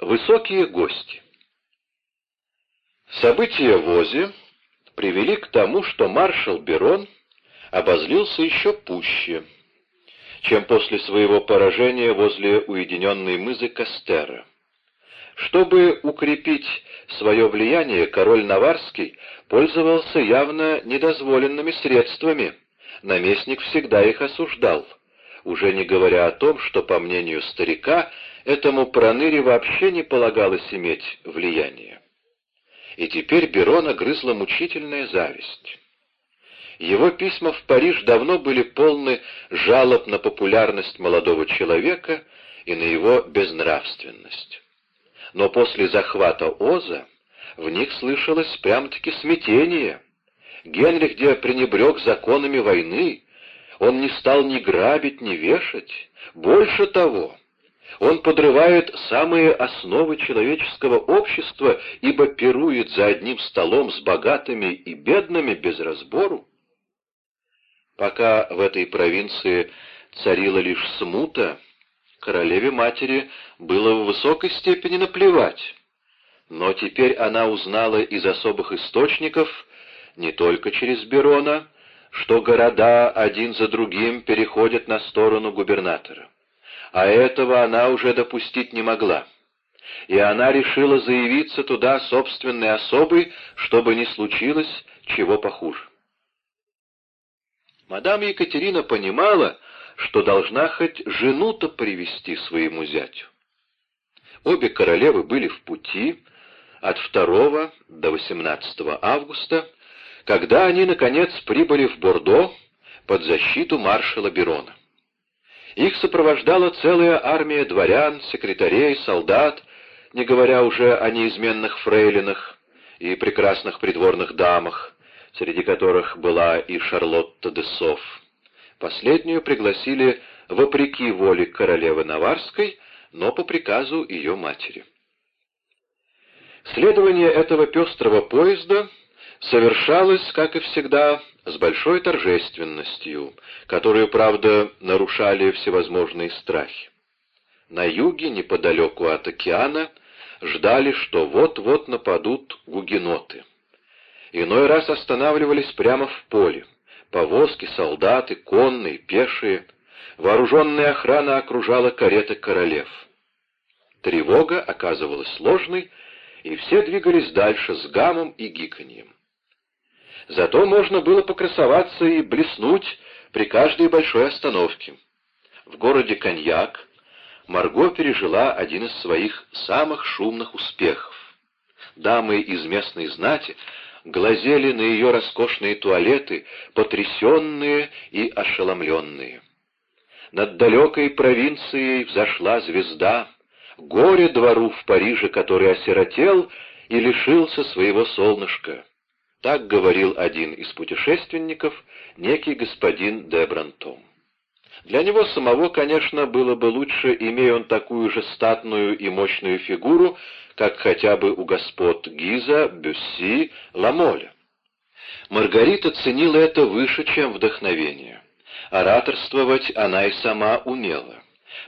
Высокие гости. События в Озе привели к тому, что маршал Берон обозлился еще пуще, чем после своего поражения возле уединенной мызы Кастера. Чтобы укрепить свое влияние, король Наварский пользовался явно недозволенными средствами, наместник всегда их осуждал, уже не говоря о том, что, по мнению старика, этому проныре вообще не полагалось иметь влияние. И теперь Берона грызла мучительная зависть. Его письма в Париж давно были полны жалоб на популярность молодого человека и на его безнравственность. Но после захвата Оза в них слышалось прям-таки смятение. Генрих, где пренебрег законами войны, он не стал ни грабить, ни вешать. Больше того, он подрывает самые основы человеческого общества, ибо пирует за одним столом с богатыми и бедными без разбору. Пока в этой провинции царила лишь смута, королеве-матери было в высокой степени наплевать. Но теперь она узнала из особых источников, не только через Берона, что города один за другим переходят на сторону губернатора. А этого она уже допустить не могла. И она решила заявиться туда собственной особой, чтобы не случилось чего похуже. Мадам Екатерина понимала, что должна хоть жену-то привести своему зятю. Обе королевы были в пути от 2 до 18 августа, когда они, наконец, прибыли в Бордо под защиту маршала Берона. Их сопровождала целая армия дворян, секретарей, солдат, не говоря уже о неизменных фрейлинах и прекрасных придворных дамах, среди которых была и Шарлотта де Софф. Последнюю пригласили вопреки воле королевы Наварской, но по приказу ее матери. Следование этого пестрого поезда совершалось, как и всегда, с большой торжественностью, которую, правда, нарушали всевозможные страхи. На юге, неподалеку от океана, ждали, что вот-вот нападут гугеноты. Иной раз останавливались прямо в поле. Повозки, солдаты, конные, пешие. Вооруженная охрана окружала кареты королев. Тревога оказывалась сложной, и все двигались дальше с гамом и гиканьем. Зато можно было покрасоваться и блеснуть при каждой большой остановке. В городе Коньяк Марго пережила один из своих самых шумных успехов. Дамы из местной знати глазели на ее роскошные туалеты, потрясенные и ошеломленные. Над далекой провинцией взошла звезда, горе двору в Париже, который осиротел и лишился своего солнышка. Так говорил один из путешественников, некий господин де Брантом. Для него самого, конечно, было бы лучше, имея он такую же статную и мощную фигуру, как хотя бы у господ Гиза, Бюсси, Ламоля. Маргарита ценила это выше, чем вдохновение. Ораторствовать она и сама умела.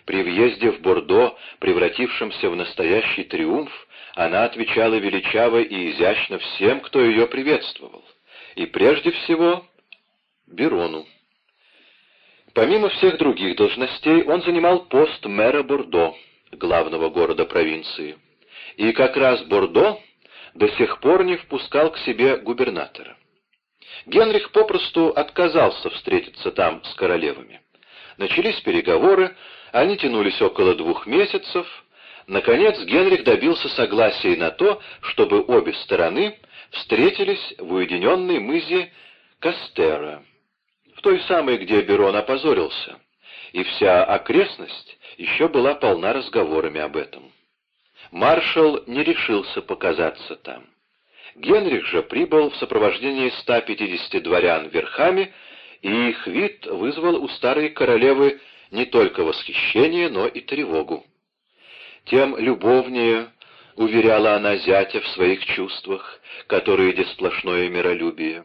При въезде в Бордо, превратившемся в настоящий триумф, она отвечала величаво и изящно всем, кто ее приветствовал. И прежде всего Берону. Помимо всех других должностей, он занимал пост мэра Бордо, главного города провинции. И как раз Бордо до сих пор не впускал к себе губернатора. Генрих попросту отказался встретиться там с королевами. Начались переговоры, они тянулись около двух месяцев. Наконец Генрих добился согласия на то, чтобы обе стороны встретились в уединенной мызе Кастера, в той самой, где Берон опозорился, и вся окрестность еще была полна разговорами об этом маршал не решился показаться там. Генрих же прибыл в сопровождении 150 дворян верхами, и их вид вызвал у старой королевы не только восхищение, но и тревогу. Тем любовнее уверяла она зятя в своих чувствах, которые де сплошное миролюбие.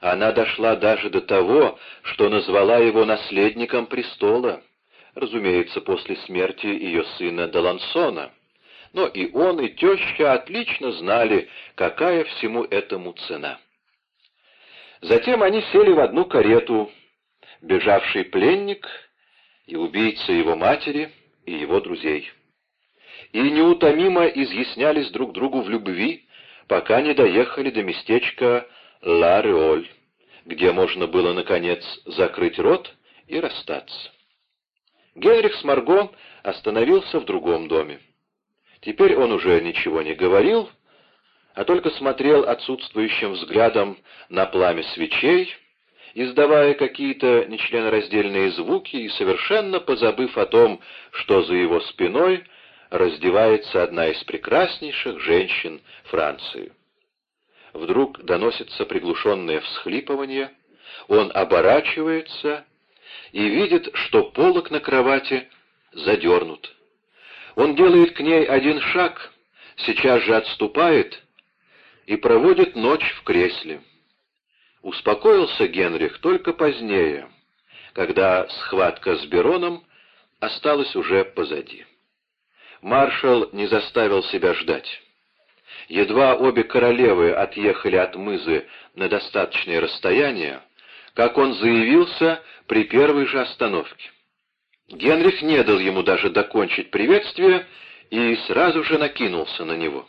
Она дошла даже до того, что назвала его наследником престола, разумеется, после смерти ее сына Далансона но и он, и теща отлично знали, какая всему этому цена. Затем они сели в одну карету, бежавший пленник и убийца его матери и его друзей. И неутомимо изъяснялись друг другу в любви, пока не доехали до местечка Ла-Реоль, где можно было, наконец, закрыть рот и расстаться. Генрих с Марго остановился в другом доме. Теперь он уже ничего не говорил, а только смотрел отсутствующим взглядом на пламя свечей, издавая какие-то нечленораздельные звуки и совершенно позабыв о том, что за его спиной раздевается одна из прекраснейших женщин Франции. Вдруг доносится приглушенное всхлипывание, он оборачивается и видит, что полок на кровати задернут. Он делает к ней один шаг, сейчас же отступает и проводит ночь в кресле. Успокоился Генрих только позднее, когда схватка с Бероном осталась уже позади. Маршал не заставил себя ждать. Едва обе королевы отъехали от мызы на достаточное расстояние, как он заявился при первой же остановке. Генрих не дал ему даже докончить приветствие и сразу же накинулся на него.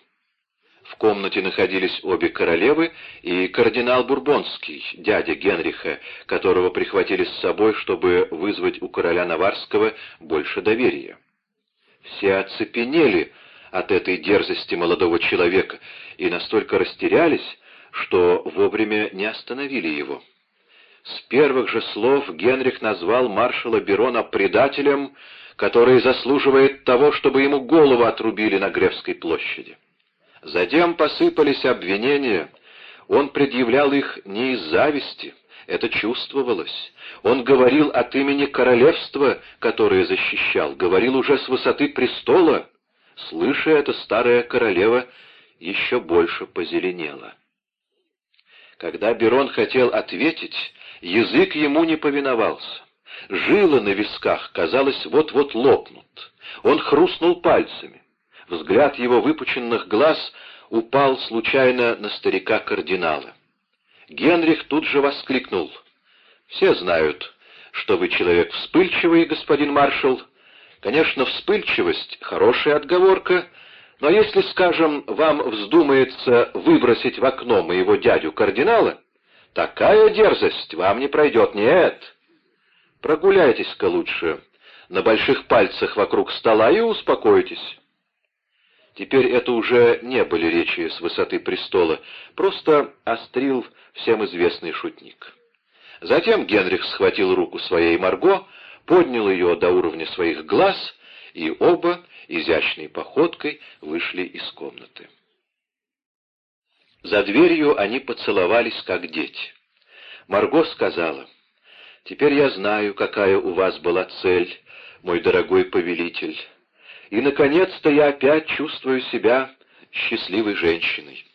В комнате находились обе королевы и кардинал Бурбонский, дядя Генриха, которого прихватили с собой, чтобы вызвать у короля Наварского больше доверия. Все оцепенели от этой дерзости молодого человека и настолько растерялись, что вовремя не остановили его. С первых же слов Генрих назвал маршала Берона предателем, который заслуживает того, чтобы ему голову отрубили на Гревской площади. Затем посыпались обвинения. Он предъявлял их не из зависти, это чувствовалось. Он говорил от имени королевства, которое защищал, говорил уже с высоты престола. Слыша это, старая королева еще больше позеленела. Когда Берон хотел ответить, язык ему не повиновался. Жилы на висках, казалось, вот-вот лопнут. Он хрустнул пальцами. Взгляд его выпученных глаз упал случайно на старика-кардинала. Генрих тут же воскликнул. «Все знают, что вы человек вспыльчивый, господин маршал. Конечно, вспыльчивость — хорошая отговорка, но если, скажем, вам вздумается выбросить в окно моего дядю-кардинала, такая дерзость вам не пройдет, нет. Прогуляйтесь-ка лучше на больших пальцах вокруг стола и успокойтесь». Теперь это уже не были речи с высоты престола, просто острил всем известный шутник. Затем Генрих схватил руку своей Марго, поднял ее до уровня своих глаз, и оба изящной походкой вышли из комнаты. За дверью они поцеловались, как дети. Марго сказала, «Теперь я знаю, какая у вас была цель, мой дорогой повелитель». И, наконец-то, я опять чувствую себя счастливой женщиной.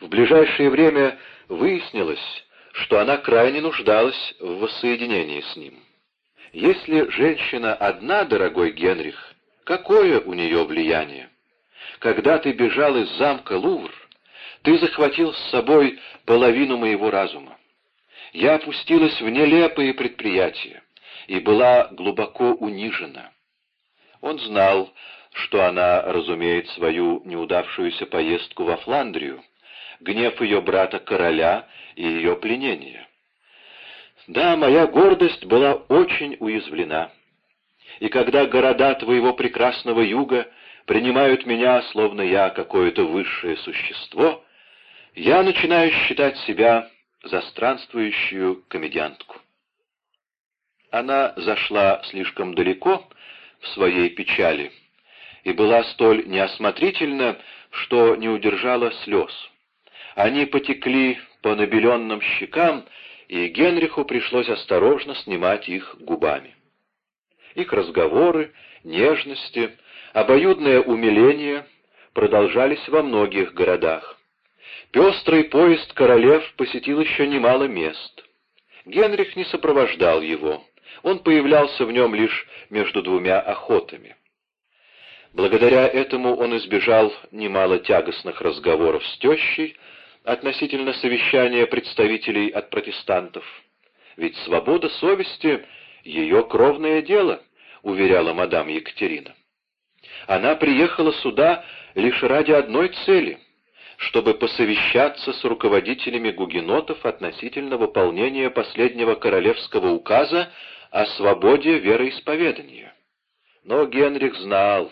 В ближайшее время выяснилось, что она крайне нуждалась в воссоединении с ним. Если женщина одна, дорогой Генрих, какое у нее влияние? Когда ты бежал из замка Лувр, ты захватил с собой половину моего разума. Я опустилась в нелепые предприятия и была глубоко унижена. Он знал, что она разумеет свою неудавшуюся поездку во Фландрию, гнев ее брата-короля и ее пленение. Да, моя гордость была очень уязвлена. И когда города твоего прекрасного юга принимают меня, словно я какое-то высшее существо, я начинаю считать себя за странствующую комедиантку. Она зашла слишком далеко, в своей печали и была столь неосмотрительна, что не удержала слез. Они потекли по набеленным щекам, и Генриху пришлось осторожно снимать их губами. Их разговоры, нежности, обоюдное умиление продолжались во многих городах. Пестрый поезд королев посетил еще немало мест. Генрих не сопровождал его. Он появлялся в нем лишь между двумя охотами. Благодаря этому он избежал немало тягостных разговоров с тещей относительно совещания представителей от протестантов. Ведь свобода совести — ее кровное дело, уверяла мадам Екатерина. Она приехала сюда лишь ради одной цели — чтобы посовещаться с руководителями гугенотов относительно выполнения последнего королевского указа о свободе вероисповедания. Но Генрих знал,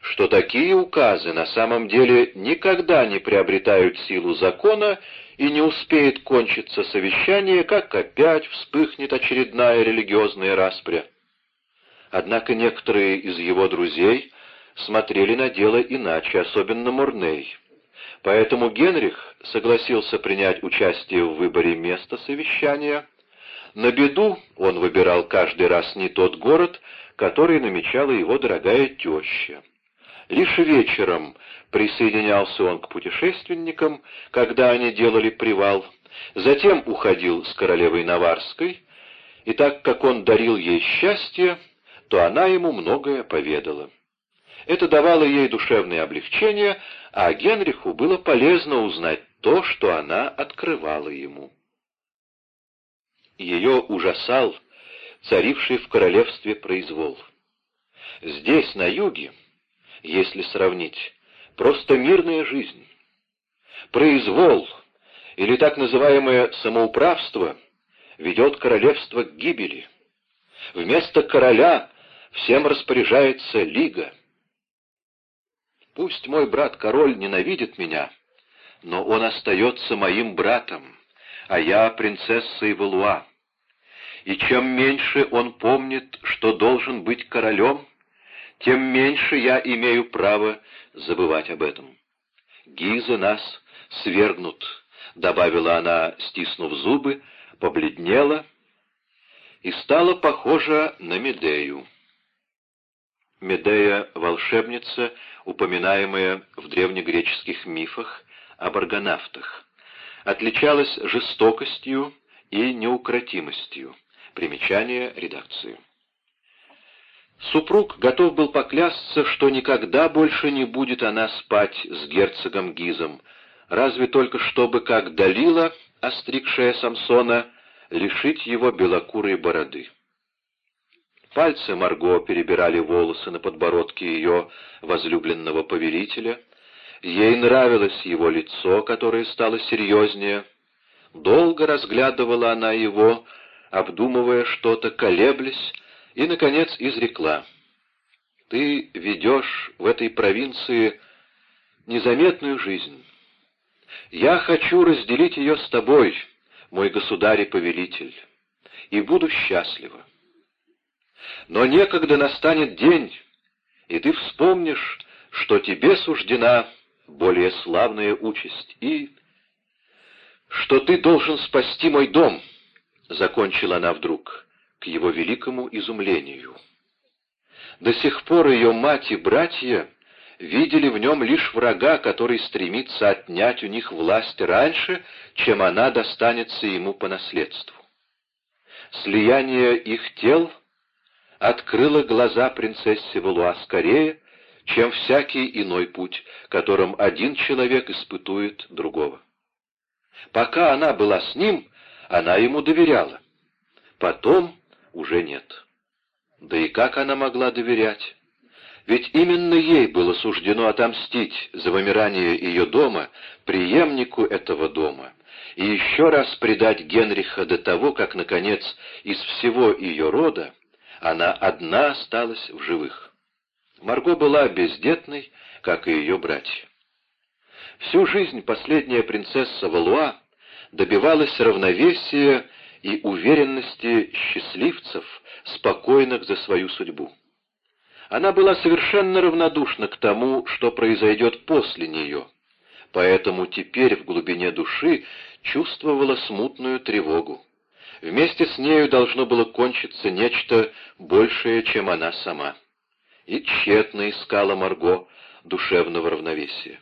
что такие указы на самом деле никогда не приобретают силу закона и не успеет кончиться совещание, как опять вспыхнет очередная религиозная распря. Однако некоторые из его друзей смотрели на дело иначе, особенно Мурней. Поэтому Генрих согласился принять участие в выборе места совещания. На беду он выбирал каждый раз не тот город, который намечала его дорогая теща. Лишь вечером присоединялся он к путешественникам, когда они делали привал, затем уходил с королевой Наварской, и так как он дарил ей счастье, то она ему многое поведала. Это давало ей душевное облегчение, а Генриху было полезно узнать то, что она открывала ему. Ее ужасал царивший в королевстве произвол. Здесь, на юге, если сравнить, просто мирная жизнь. Произвол, или так называемое самоуправство, ведет королевство к гибели. Вместо короля всем распоряжается лига. Пусть мой брат-король ненавидит меня, но он остается моим братом, а я принцессой Валуа. И чем меньше он помнит, что должен быть королем, тем меньше я имею право забывать об этом. Гизы нас свергнут, — добавила она, стиснув зубы, побледнела и стала похожа на Медею. Медея — волшебница, упоминаемая в древнегреческих мифах об аргонавтах. Отличалась жестокостью и неукротимостью. Примечание редакции. Супруг готов был поклясться, что никогда больше не будет она спать с герцогом Гизом, разве только чтобы, как Далила, остригшая Самсона, лишить его белокурой бороды. Пальцы Марго перебирали волосы на подбородке ее возлюбленного повелителя. Ей нравилось его лицо, которое стало серьезнее. Долго разглядывала она его, обдумывая что-то, колеблясь, и, наконец, изрекла. «Ты ведешь в этой провинции незаметную жизнь. Я хочу разделить ее с тобой, мой государь и повелитель, и буду счастлива. Но некогда настанет день, и ты вспомнишь, что тебе суждена более славная участь, и что ты должен спасти мой дом, — закончила она вдруг, к его великому изумлению. До сих пор ее мать и братья видели в нем лишь врага, который стремится отнять у них власть раньше, чем она достанется ему по наследству. Слияние их тел — открыла глаза принцессе Валуа скорее, чем всякий иной путь, которым один человек испытует другого. Пока она была с ним, она ему доверяла. Потом уже нет. Да и как она могла доверять? Ведь именно ей было суждено отомстить за вымирание ее дома, преемнику этого дома, и еще раз предать Генриха до того, как, наконец, из всего ее рода она одна осталась в живых. Марго была бездетной, как и ее братья. Всю жизнь последняя принцесса Валуа добивалась равновесия и уверенности счастливцев, спокойных за свою судьбу. Она была совершенно равнодушна к тому, что произойдет после нее, поэтому теперь в глубине души чувствовала смутную тревогу. Вместе с нею должно было кончиться нечто большее, чем она сама. И тщетно искала Марго душевного равновесия.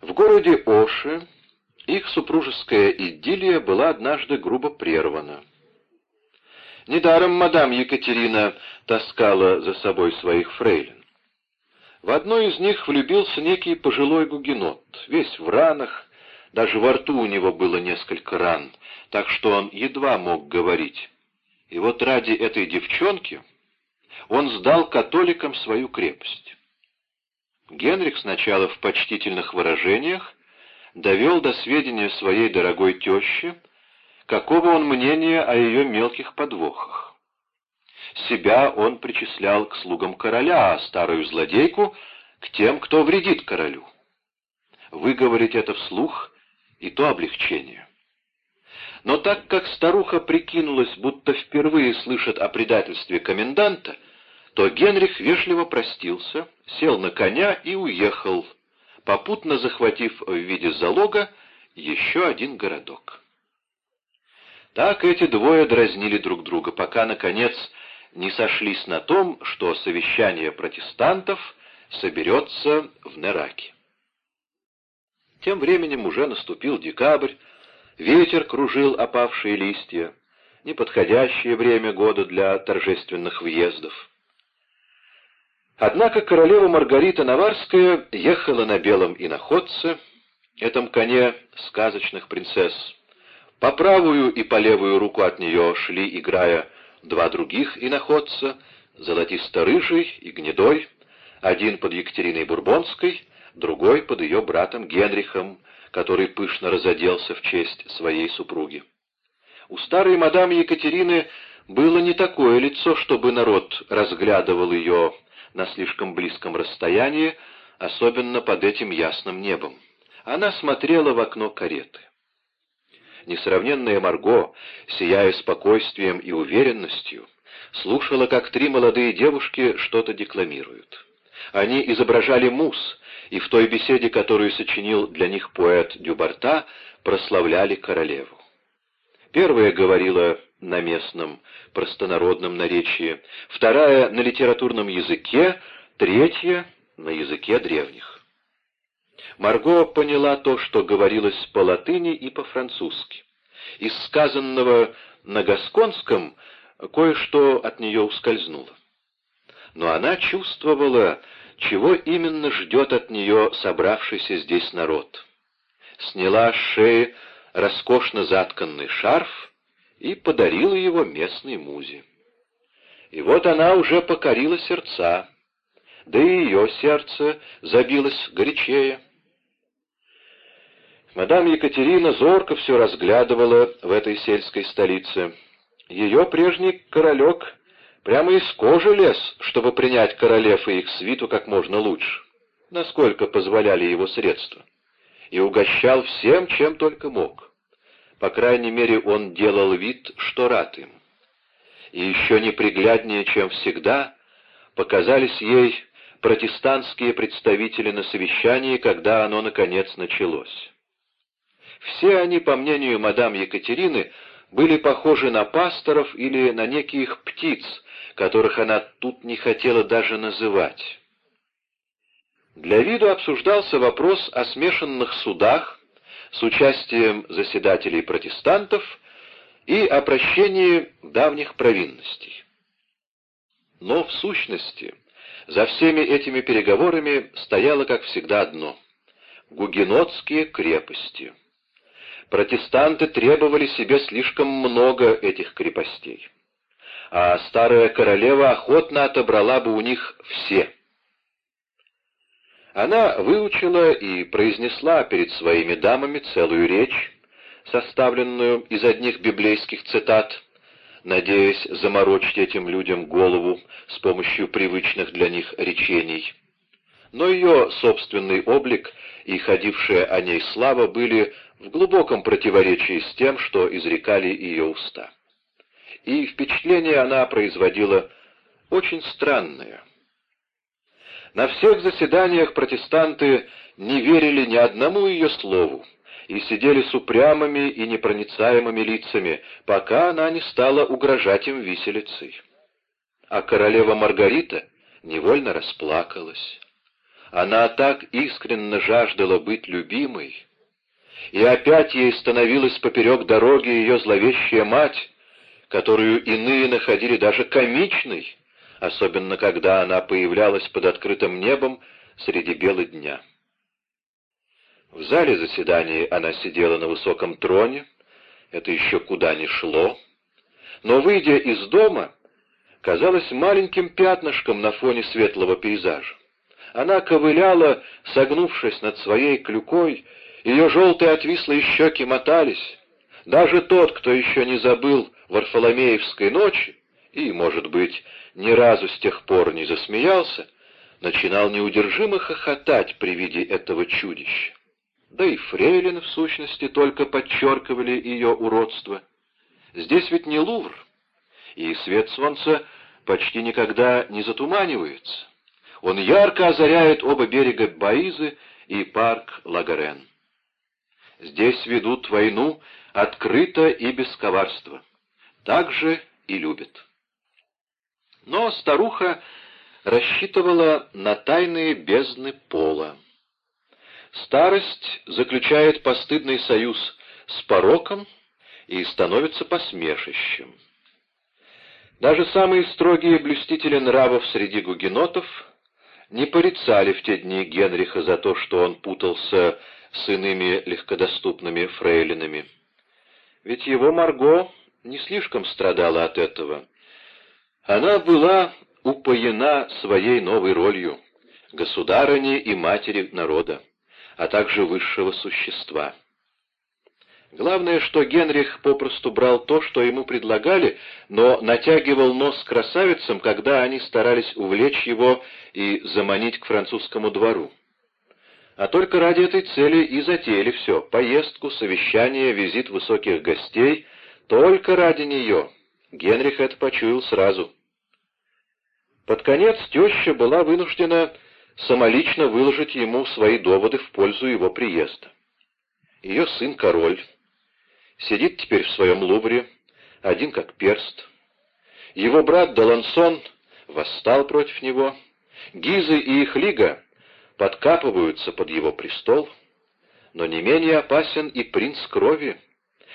В городе Оши их супружеская идиллия была однажды грубо прервана. Недаром мадам Екатерина таскала за собой своих фрейлин. В одной из них влюбился некий пожилой гугенот, весь в ранах, даже во рту у него было несколько ран, так что он едва мог говорить. И вот ради этой девчонки он сдал католикам свою крепость. Генрих сначала в почтительных выражениях довел до сведения своей дорогой тещи, какого он мнения о ее мелких подвохах. Себя он причислял к слугам короля, а старую злодейку — к тем, кто вредит королю. Выговорить это вслух — и то облегчение. Но так как старуха прикинулась, будто впервые слышит о предательстве коменданта, то Генрих вежливо простился, сел на коня и уехал, попутно захватив в виде залога еще один городок. Так эти двое дразнили друг друга, пока, наконец, не сошлись на том, что совещание протестантов соберется в Нераке. Тем временем уже наступил декабрь, ветер кружил опавшие листья, неподходящее время года для торжественных въездов. Однако королева Маргарита Наварская ехала на белом иноходце, этом коне сказочных принцесс. По правую и по левую руку от нее шли, играя, два других иноходца, золотисто-рыжий и гнедой, один под Екатериной Бурбонской, другой под ее братом Генрихом, который пышно разоделся в честь своей супруги. У старой мадам Екатерины было не такое лицо, чтобы народ разглядывал ее на слишком близком расстоянии, особенно под этим ясным небом. Она смотрела в окно кареты. Несравненная Марго, сияя спокойствием и уверенностью, слушала, как три молодые девушки что-то декламируют. Они изображали мус, и в той беседе, которую сочинил для них поэт Дюбарта, прославляли королеву. Первая говорила на местном, простонародном наречии, вторая — на литературном языке, третья — на языке древних. Марго поняла то, что говорилось по-латыни и по-французски. Из сказанного на гасконском кое-что от нее ускользнуло но она чувствовала, чего именно ждет от нее собравшийся здесь народ. Сняла с шеи роскошно затканный шарф и подарила его местной музе. И вот она уже покорила сердца, да и ее сердце забилось горячее. Мадам Екатерина зорко все разглядывала в этой сельской столице. Ее прежний королек Прямо из кожи лез, чтобы принять королев и их свиту как можно лучше, насколько позволяли его средства, и угощал всем, чем только мог. По крайней мере, он делал вид, что рад им. И еще непригляднее, чем всегда, показались ей протестантские представители на совещании, когда оно, наконец, началось. Все они, по мнению мадам Екатерины, были похожи на пасторов или на неких птиц, которых она тут не хотела даже называть. Для виду обсуждался вопрос о смешанных судах с участием заседателей протестантов и о прощении давних провинностей. Но в сущности за всеми этими переговорами стояло, как всегда, одно — гугенотские крепости. Протестанты требовали себе слишком много этих крепостей а старая королева охотно отобрала бы у них все. Она выучила и произнесла перед своими дамами целую речь, составленную из одних библейских цитат, надеясь заморочить этим людям голову с помощью привычных для них речений. Но ее собственный облик и ходившая о ней слава были в глубоком противоречии с тем, что изрекали ее уста и впечатление она производила очень странное. На всех заседаниях протестанты не верили ни одному ее слову и сидели с упрямыми и непроницаемыми лицами, пока она не стала угрожать им виселицей. А королева Маргарита невольно расплакалась. Она так искренне жаждала быть любимой, и опять ей становилась поперек дороги ее зловещая мать, которую иные находили даже комичной, особенно когда она появлялась под открытым небом среди бела дня. В зале заседаний она сидела на высоком троне, это еще куда ни шло, но, выйдя из дома, казалась маленьким пятнышком на фоне светлого пейзажа. Она ковыляла, согнувшись над своей клюкой, ее желтые отвислые щеки мотались. Даже тот, кто еще не забыл Варфоломеевской ночи, и, может быть, ни разу с тех пор не засмеялся, начинал неудержимо хохотать при виде этого чудища. Да и фрейлины, в сущности, только подчеркивали ее уродство. Здесь ведь не Лувр, и свет солнца почти никогда не затуманивается. Он ярко озаряет оба берега Баизы и парк Лагарен. Здесь ведут войну открыто и без коварства. Так же и любят. Но старуха рассчитывала на тайные бездны пола. Старость заключает постыдный союз с пороком и становится посмешищем. Даже самые строгие блюстители нравов среди гугенотов не порицали в те дни Генриха за то, что он путался с иными легкодоступными фрейлинами. Ведь его Марго не слишком страдала от этого. Она была упоена своей новой ролью — государыни и матери народа, а также высшего существа. Главное, что Генрих попросту брал то, что ему предлагали, но натягивал нос красавицам, когда они старались увлечь его и заманить к французскому двору. А только ради этой цели и затеяли все — поездку, совещание, визит высоких гостей — только ради нее. Генрих это почуял сразу. Под конец теща была вынуждена самолично выложить ему свои доводы в пользу его приезда. Ее сын-король сидит теперь в своем лувре, один как перст. Его брат Далансон восстал против него. Гизы и их лига подкапываются под его престол. Но не менее опасен и принц крови,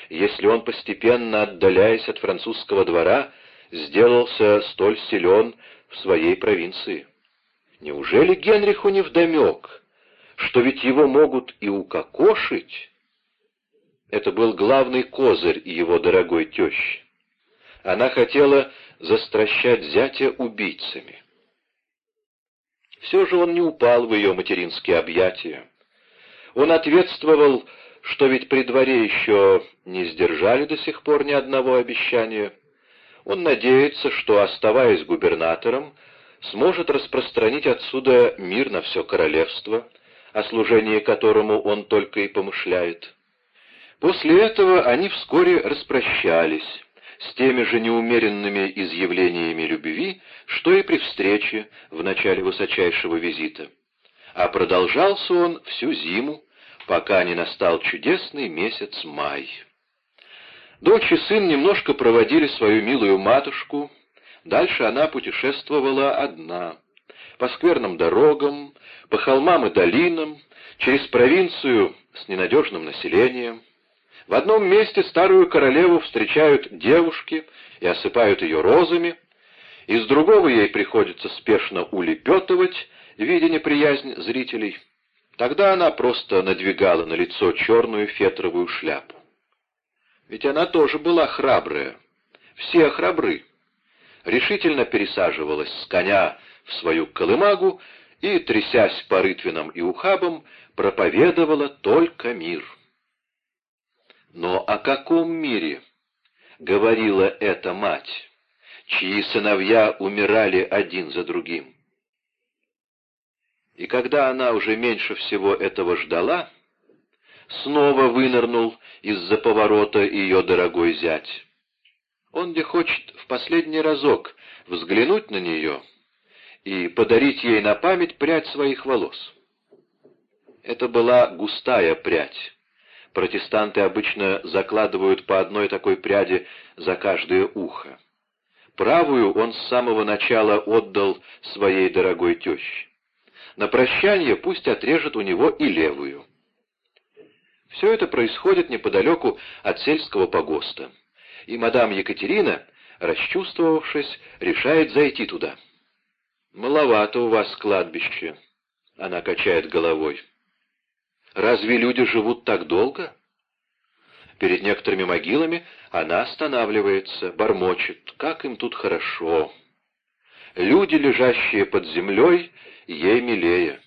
если он, постепенно отдаляясь от французского двора, сделался столь силен в своей провинции. Неужели Генриху не вдомек, что ведь его могут и укокошить, это был главный козырь его дорогой тещи. Она хотела застращать зятя убийцами. Все же он не упал в ее материнские объятия. Он ответствовал, что ведь при дворе еще не сдержали до сих пор ни одного обещания. Он надеется, что, оставаясь губернатором, сможет распространить отсюда мир на все королевство, о служении которому он только и помышляет. После этого они вскоре распрощались с теми же неумеренными изъявлениями любви, что и при встрече в начале высочайшего визита. А продолжался он всю зиму, пока не настал чудесный месяц май. Дочь и сын немножко проводили свою милую матушку, дальше она путешествовала одна, по скверным дорогам, по холмам и долинам, через провинцию с ненадежным населением. В одном месте старую королеву встречают девушки и осыпают ее розами, из другого ей приходится спешно улепетывать, видя неприязнь зрителей. Тогда она просто надвигала на лицо черную фетровую шляпу. Ведь она тоже была храбрая. Все храбры. Решительно пересаживалась с коня в свою колымагу и, трясясь по рытвинам и ухабам, проповедовала только мир. Но о каком мире говорила эта мать, чьи сыновья умирали один за другим? И когда она уже меньше всего этого ждала, снова вынырнул из-за поворота ее дорогой зять. Он где хочет в последний разок взглянуть на нее и подарить ей на память прядь своих волос. Это была густая прядь, Протестанты обычно закладывают по одной такой пряди за каждое ухо. Правую он с самого начала отдал своей дорогой теще. На прощание пусть отрежет у него и левую. Все это происходит неподалеку от сельского погоста. и мадам Екатерина, расчувствовавшись, решает зайти туда. «Маловато у вас кладбище», — она качает головой. «Разве люди живут так долго?» Перед некоторыми могилами она останавливается, бормочет, как им тут хорошо. Люди, лежащие под землей, ей милее.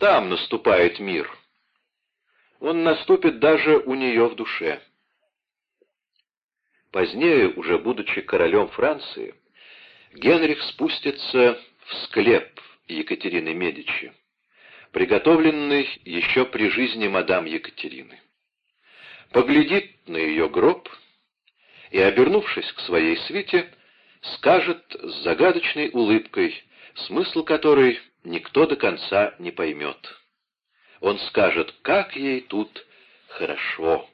Там наступает мир. Он наступит даже у нее в душе. Позднее, уже будучи королем Франции, Генрих спустится в склеп Екатерины Медичи, приготовленный еще при жизни мадам Екатерины. Поглядит на ее гроб и, обернувшись к своей свите, скажет с загадочной улыбкой, смысл которой никто до конца не поймет. Он скажет, как ей тут хорошо.